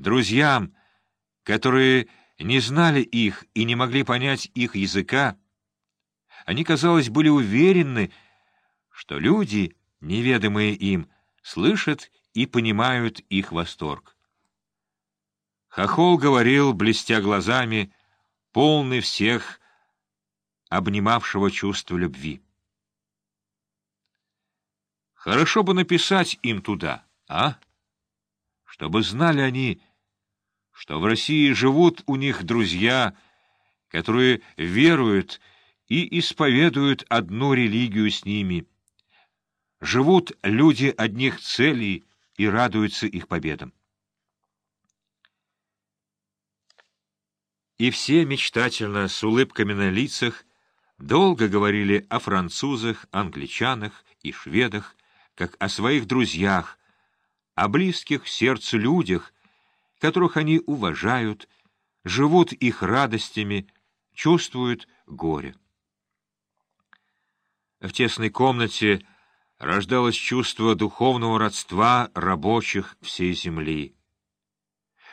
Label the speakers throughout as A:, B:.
A: друзьям, которые не знали их и не могли понять их языка, они, казалось, были уверены, что люди, неведомые им, слышат и понимают их восторг. Хохол говорил, блестя глазами, полный всех обнимавшего чувства любви. Хорошо бы написать им туда, а? Чтобы знали они, что в России живут у них друзья, которые веруют и исповедуют одну религию с ними. Живут люди одних целей и радуются их победам. И все мечтательно, с улыбками на лицах, долго говорили о французах, англичанах и шведах, как о своих друзьях, о близких сердцу людях, которых они уважают, живут их радостями, чувствуют горе. В тесной комнате рождалось чувство духовного родства рабочих всей земли.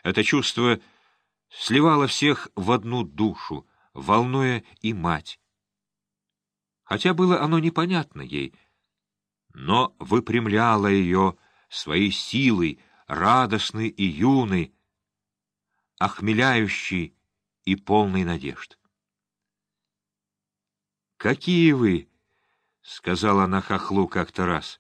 A: Это чувство сливало всех в одну душу, волнуя и мать. Хотя было оно непонятно ей, но выпрямляло ее своей силой, радостной и юной, охмеляющей и полной надежд. «Какие вы!» — сказала она хохлу как-то раз.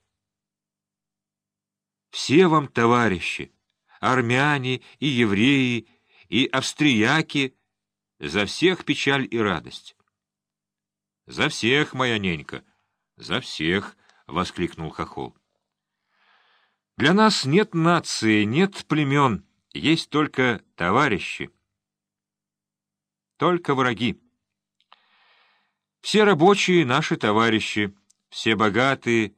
A: «Все вам товарищи, армяне и евреи, и австрияки, за всех печаль и радость». «За всех, моя ненька, за всех!» — воскликнул хохол. «Для нас нет нации, нет племен, есть только товарищи, только враги». Все рабочие — наши товарищи, все богатые,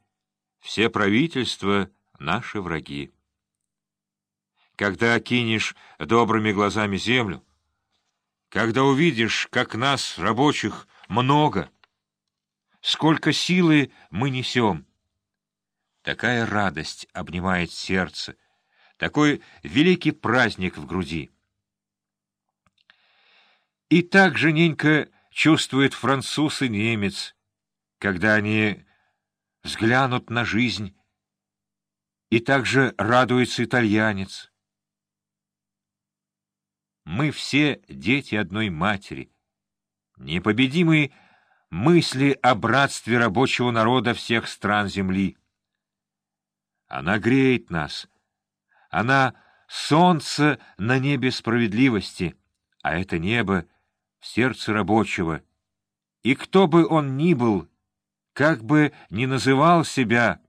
A: все правительства — наши враги. Когда окинешь добрыми глазами землю, когда увидишь, как нас, рабочих, много, сколько силы мы несем, такая радость обнимает сердце, такой великий праздник в груди. И так, Жененька, чувствует француз и немец, когда они взглянут на жизнь, и также радуется итальянец. Мы все дети одной матери, непобедимые мысли о братстве рабочего народа всех стран земли. Она греет нас, она — солнце на небе справедливости, а это небо — в сердце рабочего, и кто бы он ни был, как бы ни называл себя,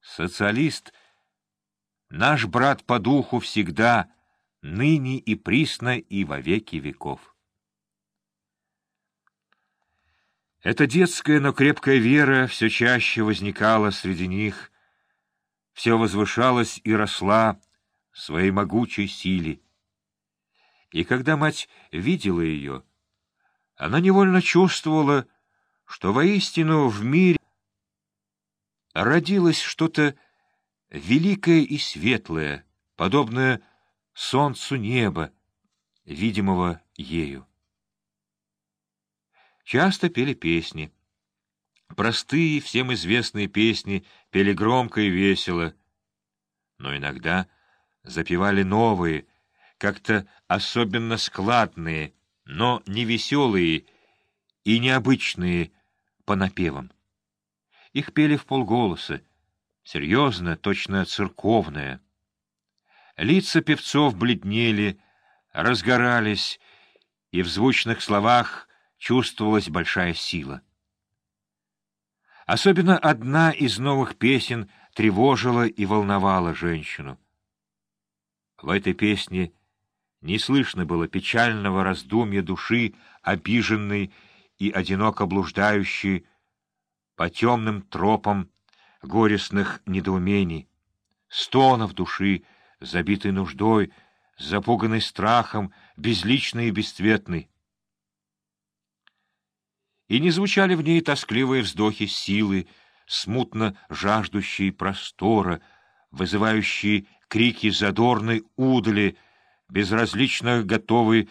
A: социалист, наш брат по духу всегда, ныне и присно и во веки веков. Эта детская, но крепкая вера все чаще возникала среди них, все возвышалась и росла своей могучей силе. И когда мать видела ее, она невольно чувствовала, что воистину в мире родилось что-то великое и светлое, подобное солнцу неба, видимого ею. Часто пели песни. Простые, всем известные песни пели громко и весело, но иногда запевали новые — как-то особенно складные, но не веселые и необычные по напевам. Их пели в полголоса, серьезно, точно церковное. Лица певцов бледнели, разгорались, и в звучных словах чувствовалась большая сила. Особенно одна из новых песен тревожила и волновала женщину. В этой песне — не слышно было печального раздумья души, обиженной и одиноко блуждающей по темным тропам горестных недоумений, стонов души, забитой нуждой, запуганной страхом, безличной и бесцветной. И не звучали в ней тоскливые вздохи силы, смутно жаждущей простора, вызывающие крики задорной удали, безразлично готовый